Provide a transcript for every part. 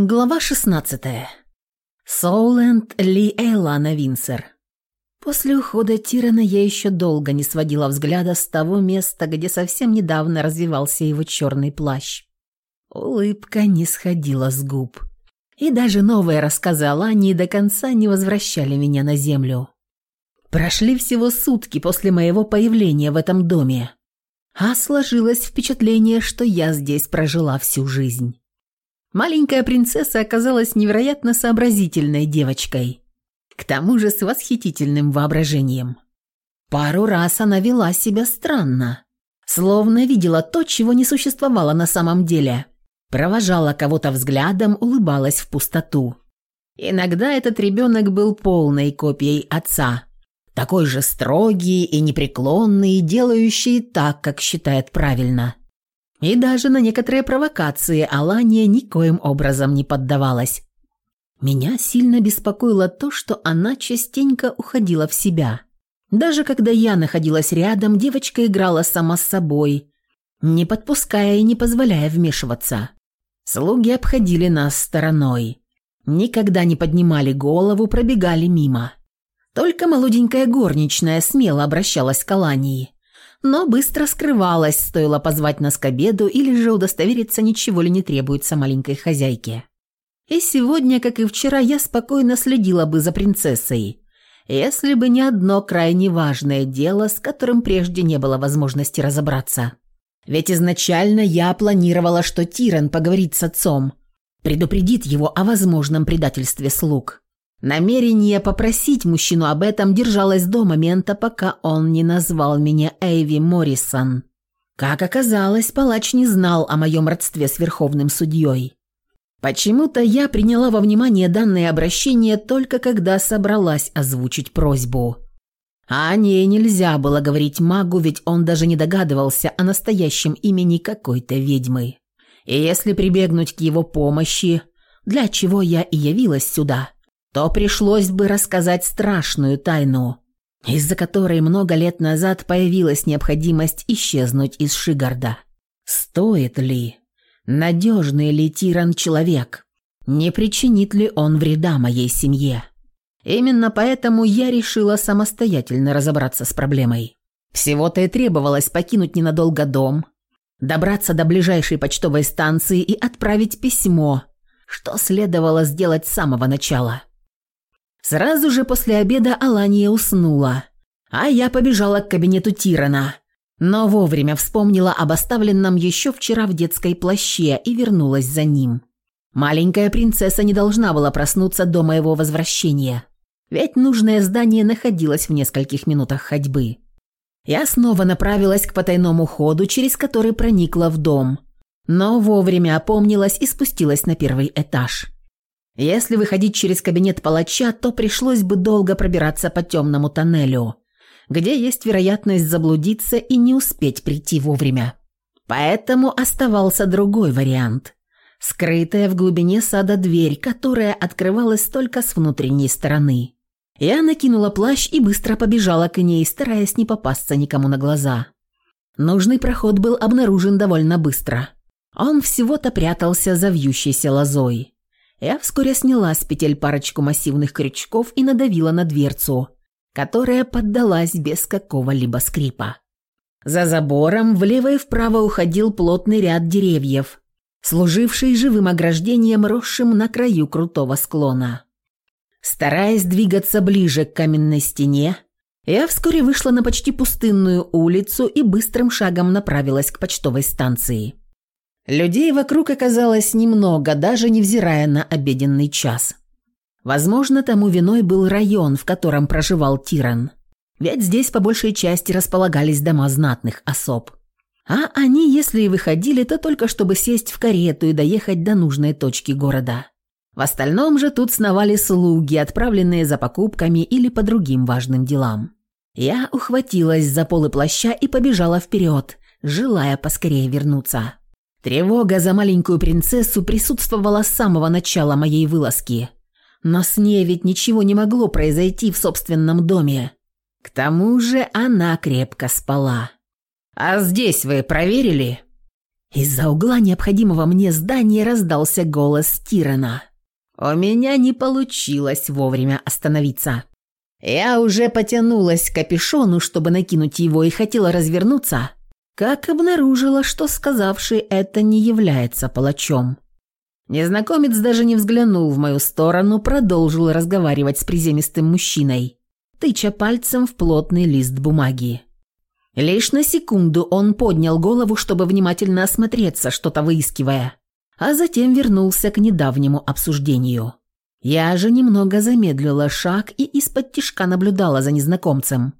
Глава 16. Соуленд Ли Эйлана Винсер. После ухода Тирана я еще долго не сводила взгляда с того места, где совсем недавно развивался его черный плащ. Улыбка не сходила с губ. И даже новые рассказы Алании до конца не возвращали меня на землю. Прошли всего сутки после моего появления в этом доме, а сложилось впечатление, что я здесь прожила всю жизнь. Маленькая принцесса оказалась невероятно сообразительной девочкой, к тому же с восхитительным воображением. Пару раз она вела себя странно, словно видела то, чего не существовало на самом деле. Провожала кого-то взглядом, улыбалась в пустоту. Иногда этот ребенок был полной копией отца, такой же строгий и непреклонный, делающий так, как считает правильно. И даже на некоторые провокации Алания никоим образом не поддавалась. Меня сильно беспокоило то, что она частенько уходила в себя. Даже когда я находилась рядом, девочка играла сама с собой, не подпуская и не позволяя вмешиваться. Слуги обходили нас стороной. Никогда не поднимали голову, пробегали мимо. Только молоденькая горничная смело обращалась к Алании но быстро скрывалась, стоило позвать нас к обеду или же удостовериться, ничего ли не требуется маленькой хозяйке. И сегодня, как и вчера, я спокойно следила бы за принцессой, если бы не одно крайне важное дело, с которым прежде не было возможности разобраться. Ведь изначально я планировала, что Тиран поговорит с отцом, предупредит его о возможном предательстве слуг. Намерение попросить мужчину об этом держалось до момента, пока он не назвал меня Эйви Моррисон. Как оказалось, палач не знал о моем родстве с верховным судьей. Почему-то я приняла во внимание данное обращение только когда собралась озвучить просьбу. А о ней нельзя было говорить магу, ведь он даже не догадывался о настоящем имени какой-то ведьмы. И если прибегнуть к его помощи, для чего я и явилась сюда – то пришлось бы рассказать страшную тайну, из-за которой много лет назад появилась необходимость исчезнуть из Шигарда. Стоит ли? Надежный ли тиран человек? Не причинит ли он вреда моей семье? Именно поэтому я решила самостоятельно разобраться с проблемой. Всего-то и требовалось покинуть ненадолго дом, добраться до ближайшей почтовой станции и отправить письмо, что следовало сделать с самого начала. Сразу же после обеда Алания уснула, а я побежала к кабинету Тирана, но вовремя вспомнила об оставленном еще вчера в детской плаще и вернулась за ним. Маленькая принцесса не должна была проснуться до моего возвращения, ведь нужное здание находилось в нескольких минутах ходьбы. Я снова направилась к потайному ходу, через который проникла в дом, но вовремя опомнилась и спустилась на первый этаж. Если выходить через кабинет палача, то пришлось бы долго пробираться по темному тоннелю, где есть вероятность заблудиться и не успеть прийти вовремя. Поэтому оставался другой вариант. Скрытая в глубине сада дверь, которая открывалась только с внутренней стороны. Я накинула плащ и быстро побежала к ней, стараясь не попасться никому на глаза. Нужный проход был обнаружен довольно быстро. Он всего-то прятался за вьющейся лозой. Я вскоре сняла с петель парочку массивных крючков и надавила на дверцу, которая поддалась без какого-либо скрипа. За забором влево и вправо уходил плотный ряд деревьев, служивший живым ограждением, росшим на краю крутого склона. Стараясь двигаться ближе к каменной стене, я вскоре вышла на почти пустынную улицу и быстрым шагом направилась к почтовой станции. Людей вокруг оказалось немного, даже невзирая на обеденный час. Возможно, тому виной был район, в котором проживал Тиран. Ведь здесь по большей части располагались дома знатных особ. А они, если и выходили, то только чтобы сесть в карету и доехать до нужной точки города. В остальном же тут сновали слуги, отправленные за покупками или по другим важным делам. Я ухватилась за полы плаща и побежала вперед, желая поскорее вернуться. Тревога за маленькую принцессу присутствовала с самого начала моей вылазки. Но с ней ведь ничего не могло произойти в собственном доме. К тому же она крепко спала. «А здесь вы проверили?» Из-за угла необходимого мне здания раздался голос Тирана. У меня не получилось вовремя остановиться. Я уже потянулась к капюшону, чтобы накинуть его, и хотела развернуться, как обнаружила, что сказавший это не является палачом. Незнакомец даже не взглянул в мою сторону, продолжил разговаривать с приземистым мужчиной, тыча пальцем в плотный лист бумаги. Лишь на секунду он поднял голову, чтобы внимательно осмотреться, что-то выискивая, а затем вернулся к недавнему обсуждению. Я же немного замедлила шаг и из-под тишка наблюдала за незнакомцем,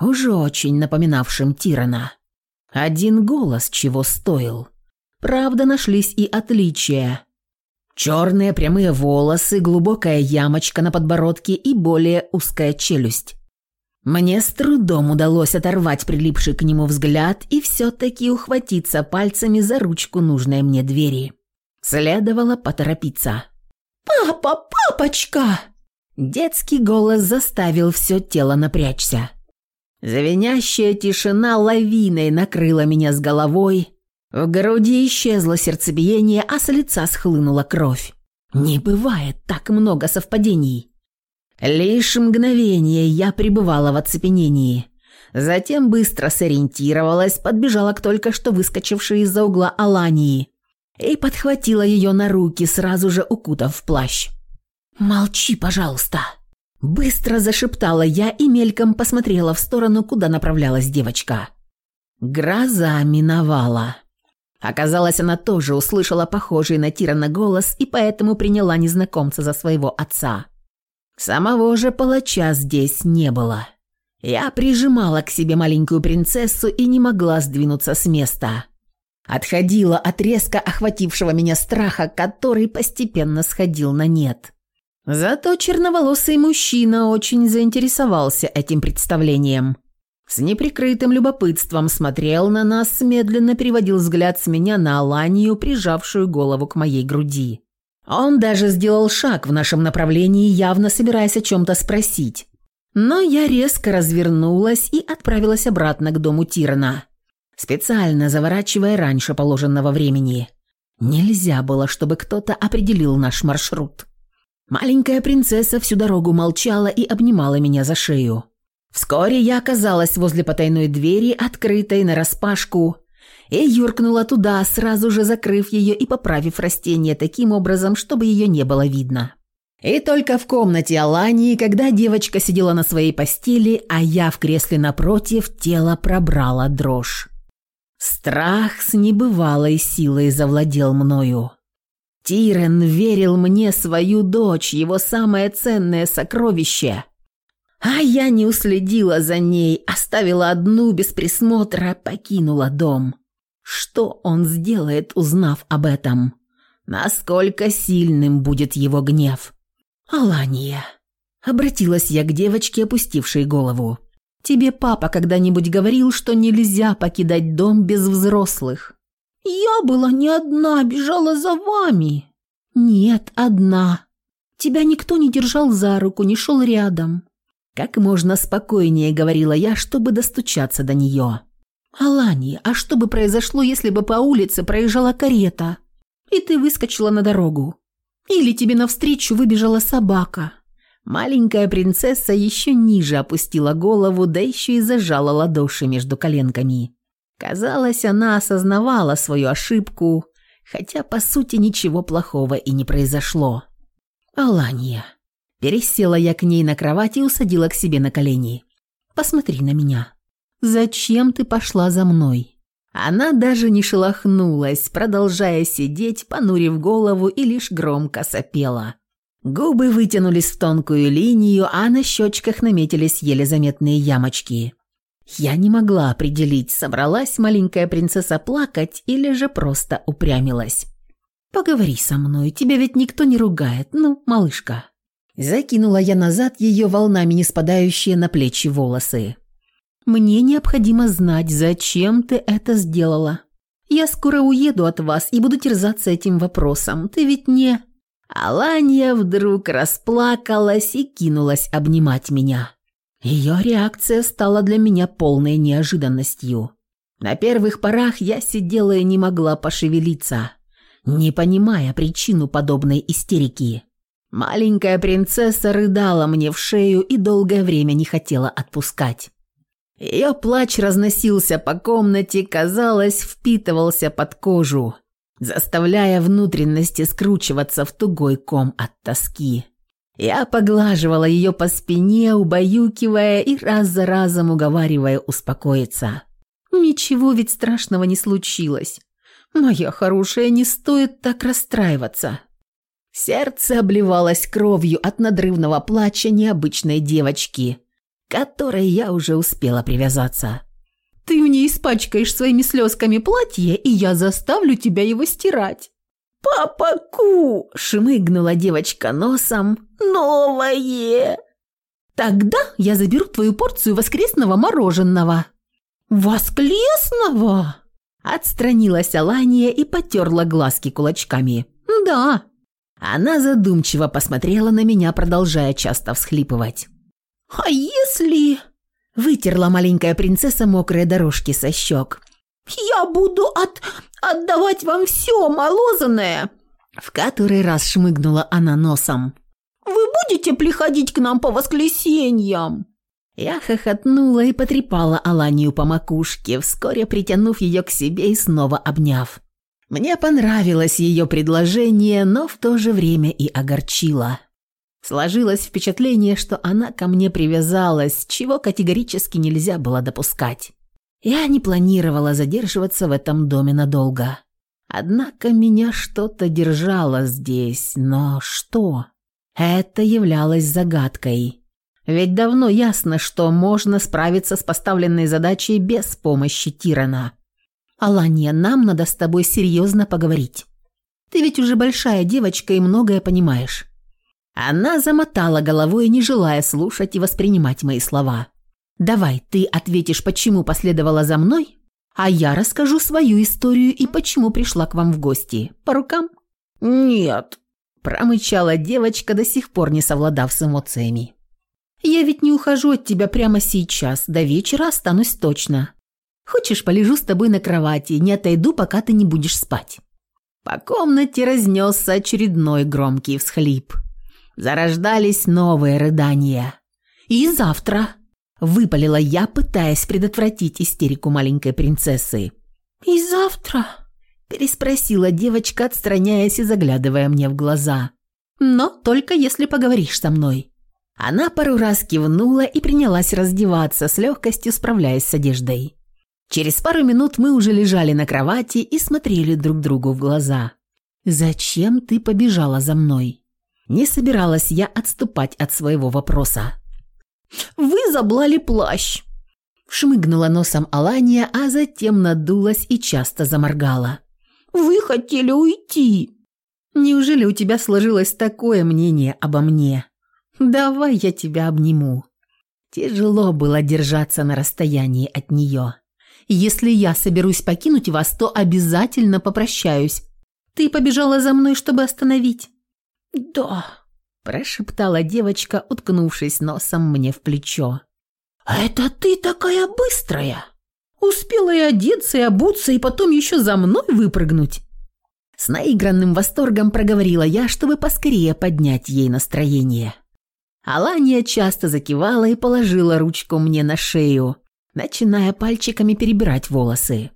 уже очень напоминавшим Тирана. Один голос чего стоил. Правда, нашлись и отличия. Черные прямые волосы, глубокая ямочка на подбородке и более узкая челюсть. Мне с трудом удалось оторвать прилипший к нему взгляд и все-таки ухватиться пальцами за ручку нужной мне двери. Следовало поторопиться. «Папа, папочка!» Детский голос заставил все тело напрячься. Звенящая тишина лавиной накрыла меня с головой. В груди исчезло сердцебиение, а с лица схлынула кровь. Не бывает так много совпадений. Лишь мгновение я пребывала в оцепенении. Затем быстро сориентировалась, подбежала к только что выскочившей из-за угла Алании и подхватила ее на руки, сразу же укутав в плащ. «Молчи, пожалуйста!» Быстро зашептала я и мельком посмотрела в сторону, куда направлялась девочка. Гроза миновала. Оказалось, она тоже услышала похожий на Тирана голос и поэтому приняла незнакомца за своего отца. Самого же палача здесь не было. Я прижимала к себе маленькую принцессу и не могла сдвинуться с места. Отходила от резко охватившего меня страха, который постепенно сходил на нет. Зато черноволосый мужчина очень заинтересовался этим представлением. С неприкрытым любопытством смотрел на нас, медленно переводил взгляд с меня на Аланию, прижавшую голову к моей груди. Он даже сделал шаг в нашем направлении, явно собираясь о чем-то спросить. Но я резко развернулась и отправилась обратно к дому Тирана, специально заворачивая раньше положенного времени. Нельзя было, чтобы кто-то определил наш маршрут. Маленькая принцесса всю дорогу молчала и обнимала меня за шею. Вскоре я оказалась возле потайной двери, открытой нараспашку, и юркнула туда, сразу же закрыв ее и поправив растение таким образом, чтобы ее не было видно. И только в комнате Алании, когда девочка сидела на своей постели, а я в кресле напротив, тело пробрала дрожь. Страх с небывалой силой завладел мною. Тирен верил мне свою дочь, его самое ценное сокровище. А я не уследила за ней, оставила одну без присмотра, покинула дом. Что он сделает, узнав об этом? Насколько сильным будет его гнев? «Алания», — обратилась я к девочке, опустившей голову. «Тебе папа когда-нибудь говорил, что нельзя покидать дом без взрослых?» «Я была не одна, бежала за вами». «Нет, одна. Тебя никто не держал за руку, не шел рядом». Как можно спокойнее говорила я, чтобы достучаться до нее. «Алани, а что бы произошло, если бы по улице проезжала карета, и ты выскочила на дорогу? Или тебе навстречу выбежала собака?» Маленькая принцесса еще ниже опустила голову, да еще и зажала ладоши между коленками. Казалось, она осознавала свою ошибку, хотя, по сути, ничего плохого и не произошло. «Алания». Пересела я к ней на кровать и усадила к себе на колени. «Посмотри на меня. «Зачем ты пошла за мной?» Она даже не шелохнулась, продолжая сидеть, понурив голову и лишь громко сопела. Губы вытянулись в тонкую линию, а на щечках наметились еле заметные ямочки. Я не могла определить, собралась маленькая принцесса плакать или же просто упрямилась. «Поговори со мной, тебя ведь никто не ругает, ну, малышка». Закинула я назад ее волнами не спадающие на плечи волосы. Мне необходимо знать, зачем ты это сделала. Я скоро уеду от вас и буду терзаться этим вопросом. Ты ведь не...» Алания вдруг расплакалась и кинулась обнимать меня. Ее реакция стала для меня полной неожиданностью. На первых порах я сидела и не могла пошевелиться, не понимая причину подобной истерики. Маленькая принцесса рыдала мне в шею и долгое время не хотела отпускать. Ее плач разносился по комнате, казалось, впитывался под кожу, заставляя внутренности скручиваться в тугой ком от тоски. Я поглаживала ее по спине, убаюкивая и раз за разом уговаривая успокоиться. Ничего ведь страшного не случилось. Моя хорошая, не стоит так расстраиваться. Сердце обливалось кровью от надрывного плача необычной девочки, которой я уже успела привязаться. «Ты мне испачкаешь своими слезками платье, и я заставлю тебя его стирать». «Папа Ку!» – шмыгнула девочка носом. «Новое!» «Тогда я заберу твою порцию воскресного мороженого». «Воскресного?» Отстранилась Алания и потерла глазки кулачками. «Да». Она задумчиво посмотрела на меня, продолжая часто всхлипывать. «А если...» Вытерла маленькая принцесса мокрые дорожки со щек. «Я буду от... отдавать вам все молозанное!» В который раз шмыгнула она носом. «Вы будете приходить к нам по воскресеньям?» Я хохотнула и потрепала Аланию по макушке, вскоре притянув ее к себе и снова обняв. Мне понравилось ее предложение, но в то же время и огорчило. Сложилось впечатление, что она ко мне привязалась, чего категорически нельзя было допускать. Я не планировала задерживаться в этом доме надолго. Однако меня что-то держало здесь, но что? Это являлось загадкой. Ведь давно ясно, что можно справиться с поставленной задачей без помощи Тирана. «Алания, нам надо с тобой серьезно поговорить. Ты ведь уже большая девочка и многое понимаешь. Она замотала головой, не желая слушать и воспринимать мои слова. «Давай, ты ответишь, почему последовала за мной, а я расскажу свою историю и почему пришла к вам в гости. По рукам?» «Нет», – промычала девочка, до сих пор не совладав с эмоциями. «Я ведь не ухожу от тебя прямо сейчас, до вечера останусь точно. Хочешь, полежу с тобой на кровати, не отойду, пока ты не будешь спать». По комнате разнесся очередной громкий всхлип. Зарождались новые рыдания. «И завтра!» – выпалила я, пытаясь предотвратить истерику маленькой принцессы. «И завтра?» – переспросила девочка, отстраняясь и заглядывая мне в глаза. «Но только если поговоришь со мной». Она пару раз кивнула и принялась раздеваться, с легкостью справляясь с одеждой. Через пару минут мы уже лежали на кровати и смотрели друг другу в глаза. «Зачем ты побежала за мной?» Не собиралась я отступать от своего вопроса. «Вы заблали плащ!» Шмыгнула носом Алания, а затем надулась и часто заморгала. «Вы хотели уйти!» «Неужели у тебя сложилось такое мнение обо мне? Давай я тебя обниму». Тяжело было держаться на расстоянии от нее. «Если я соберусь покинуть вас, то обязательно попрощаюсь. Ты побежала за мной, чтобы остановить. «Да», – прошептала девочка, уткнувшись носом мне в плечо. «А это ты такая быстрая! Успела и одеться, и обуться, и потом еще за мной выпрыгнуть!» С наигранным восторгом проговорила я, чтобы поскорее поднять ей настроение. Алания часто закивала и положила ручку мне на шею, начиная пальчиками перебирать волосы.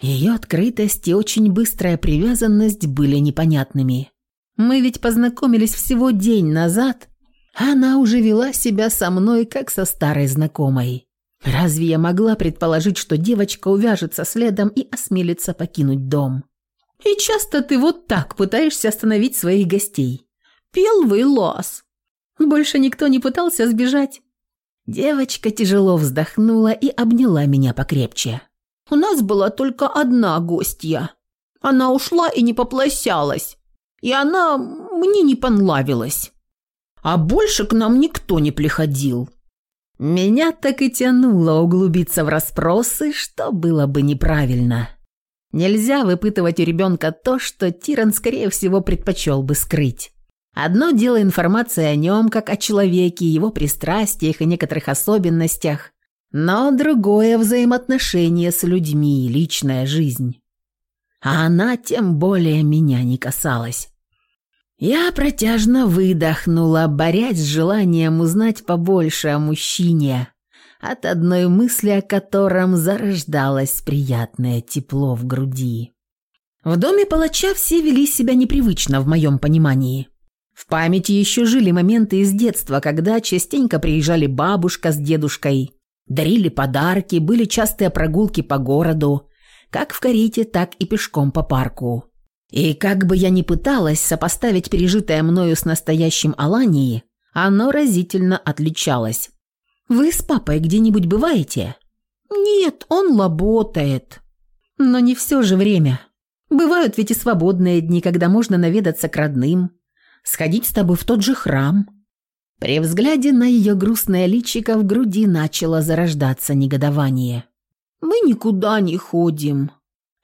Ее открытость и очень быстрая привязанность были непонятными. Мы ведь познакомились всего день назад, а она уже вела себя со мной, как со старой знакомой. Разве я могла предположить, что девочка увяжется следом и осмелится покинуть дом? И часто ты вот так пытаешься остановить своих гостей. Пелвый лос. Больше никто не пытался сбежать. Девочка тяжело вздохнула и обняла меня покрепче. У нас была только одна гостья. Она ушла и не поплощалась и она мне не понравилась. А больше к нам никто не приходил. Меня так и тянуло углубиться в расспросы, что было бы неправильно. Нельзя выпытывать у ребенка то, что Тиран, скорее всего, предпочел бы скрыть. Одно дело информация о нем, как о человеке, его пристрастиях и некоторых особенностях. Но другое взаимоотношение с людьми, личная жизнь. А она тем более меня не касалась. Я протяжно выдохнула, борясь с желанием узнать побольше о мужчине, от одной мысли о котором зарождалось приятное тепло в груди. В доме палача все вели себя непривычно в моем понимании. В памяти еще жили моменты из детства, когда частенько приезжали бабушка с дедушкой, дарили подарки, были частые прогулки по городу, как в карете, так и пешком по парку. И как бы я ни пыталась сопоставить пережитое мною с настоящим Аланией, оно разительно отличалось. «Вы с папой где-нибудь бываете?» «Нет, он работает». «Но не все же время. Бывают ведь и свободные дни, когда можно наведаться к родным, сходить с тобой в тот же храм». При взгляде на ее грустное личико в груди начало зарождаться негодование. «Мы никуда не ходим»,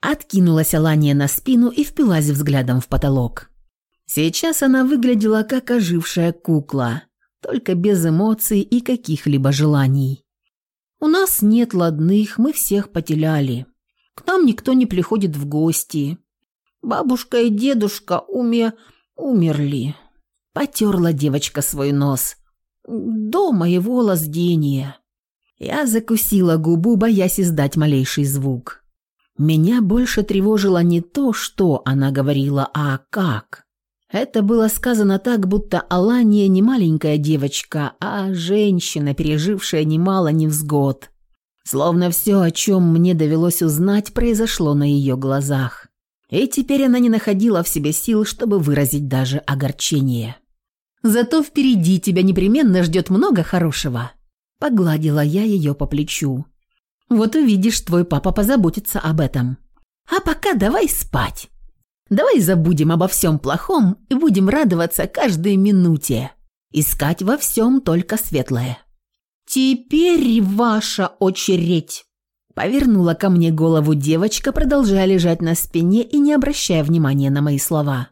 Откинулась Алания на спину и впилась взглядом в потолок. Сейчас она выглядела как ожившая кукла, только без эмоций и каких-либо желаний. «У нас нет ладных, мы всех потеряли. К нам никто не приходит в гости. Бабушка и дедушка уме... умерли». Потерла девочка свой нос. «До моего лаздения». Я закусила губу, боясь издать малейший звук. Меня больше тревожило не то, что она говорила, а как. Это было сказано так, будто Алания не маленькая девочка, а женщина, пережившая немало невзгод. Словно все, о чем мне довелось узнать, произошло на ее глазах. И теперь она не находила в себе сил, чтобы выразить даже огорчение. «Зато впереди тебя непременно ждет много хорошего», — погладила я ее по плечу. Вот увидишь, твой папа позаботится об этом. А пока давай спать. Давай забудем обо всем плохом и будем радоваться каждой минуте. Искать во всем только светлое. Теперь ваша очередь. Повернула ко мне голову девочка, продолжая лежать на спине и не обращая внимания на мои слова.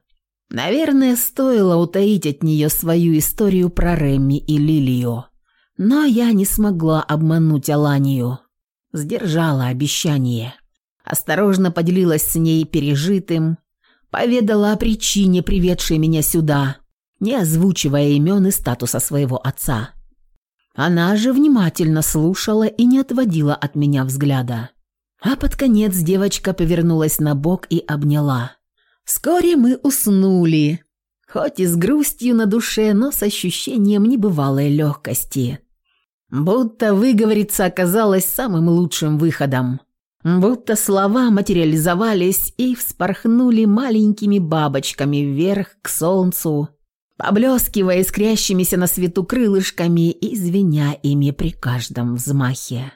Наверное, стоило утаить от нее свою историю про Рэмми и Лилию. Но я не смогла обмануть Аланию. Сдержала обещание. Осторожно поделилась с ней пережитым, поведала о причине, приведшей меня сюда, не озвучивая имен и статуса своего отца. Она же внимательно слушала и не отводила от меня взгляда. А под конец девочка повернулась на бок и обняла. Вскоре мы уснули, хоть и с грустью на душе, но с ощущением небывалой легкости. Будто выговориться оказалось самым лучшим выходом. Будто слова материализовались и вспорхнули маленькими бабочками вверх к солнцу, поблескивая искрящимися на свету крылышками и звеня ими при каждом взмахе.